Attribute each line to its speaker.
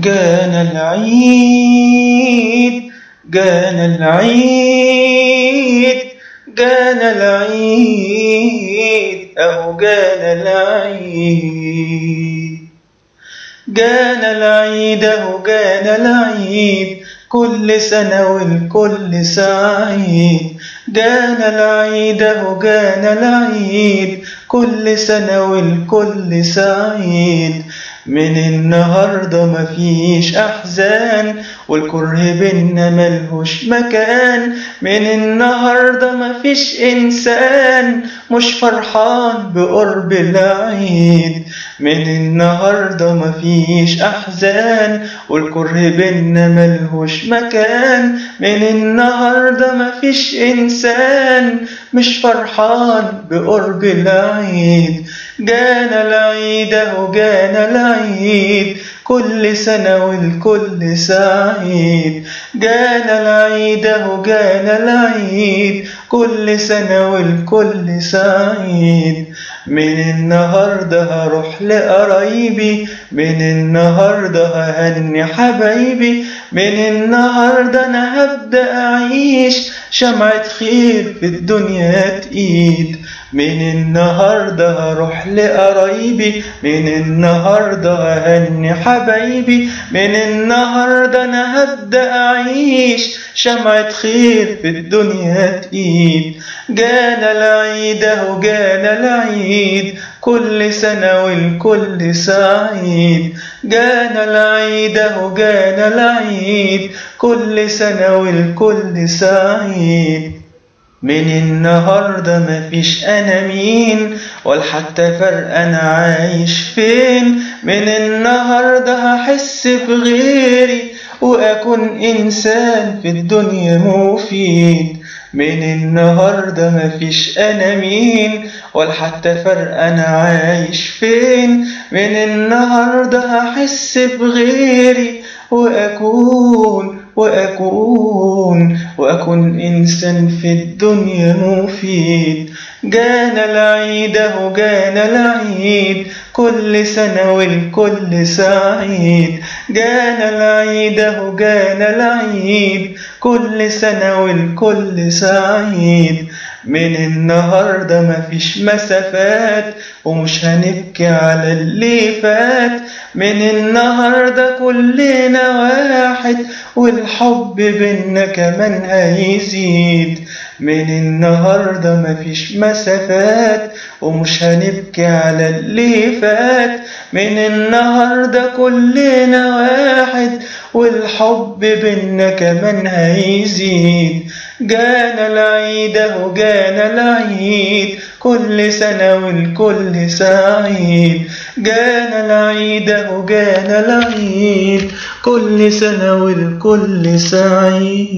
Speaker 1: جانا العيد جانا العيد جانا العيد أهو جانا العيد. جانا العيد أهو جانا العيد كل سنة والكل سعيد. جانا العيد أهو جانا العيد كل سنة والكل سعيد. من النهاردة مفيش أحزان والكره بينا ملهوش مكان. من النهاردة مفيش إنسان مش فرحان بقرب العيد. من النهاردة مفيش أحزان والكره بينا ملهوش مكان. من النهاردة مفيش إنسان مش فرحان بقرب العيد. جانا العيد أهو جانا العيد كل سنة والكل سعيد. جانا العيد أهو جانا العيد كل سنة والكل سعيد. من النهاردة هروح لقرايبي من النهاردة ههني حبايبي من النهاردة أنا هبدأ أعيش. شمعة خير في الدنيا تقيد. من النهاردة هروح لقرايبي من النهاردة ههني حبايبي من النهاردة أنا هبدأ أعيش. شمعة خير في الدنيا تقيد. جانا العيد أهو جانا العيد. كل سنة والكل سعيد. جانا العيد أهو جانا العيد. كل سنة والكل سعيد. من النهاردة مفيش أنا مين ولا حتى فرق أنا عايش فين. من النهاردة هحس بغيري وأكون إنسان في الدنيا مفيد. من النهاردة مفيش أنا مين ولا حتى فرق أنا عايش فين. من النهاردة هحس بغيري وأكون وأكون وأكون إنسان في الدنيا مفيد. جانا العيد أهو جانا العيد. كل سنة والكل سعيد. جانا العيد أهو جانا العيد. كل سنة والكل سعيد. من النهاردة مفيش مسافات ومش هنبكي على اللي فات. من النهاردة كلنا واحد والحب بينا كمان هيزيد. من النهاردة مفيش مسافات ومش هنبكي على اللي فات. من النهاردة كلنا واحد والحب بينا كمان هيزيد جانا العيد اهو جانا العيد كل سنة والكل سعيد. جانا العيد اهو جانا العيد كل سنة والكل سعيد.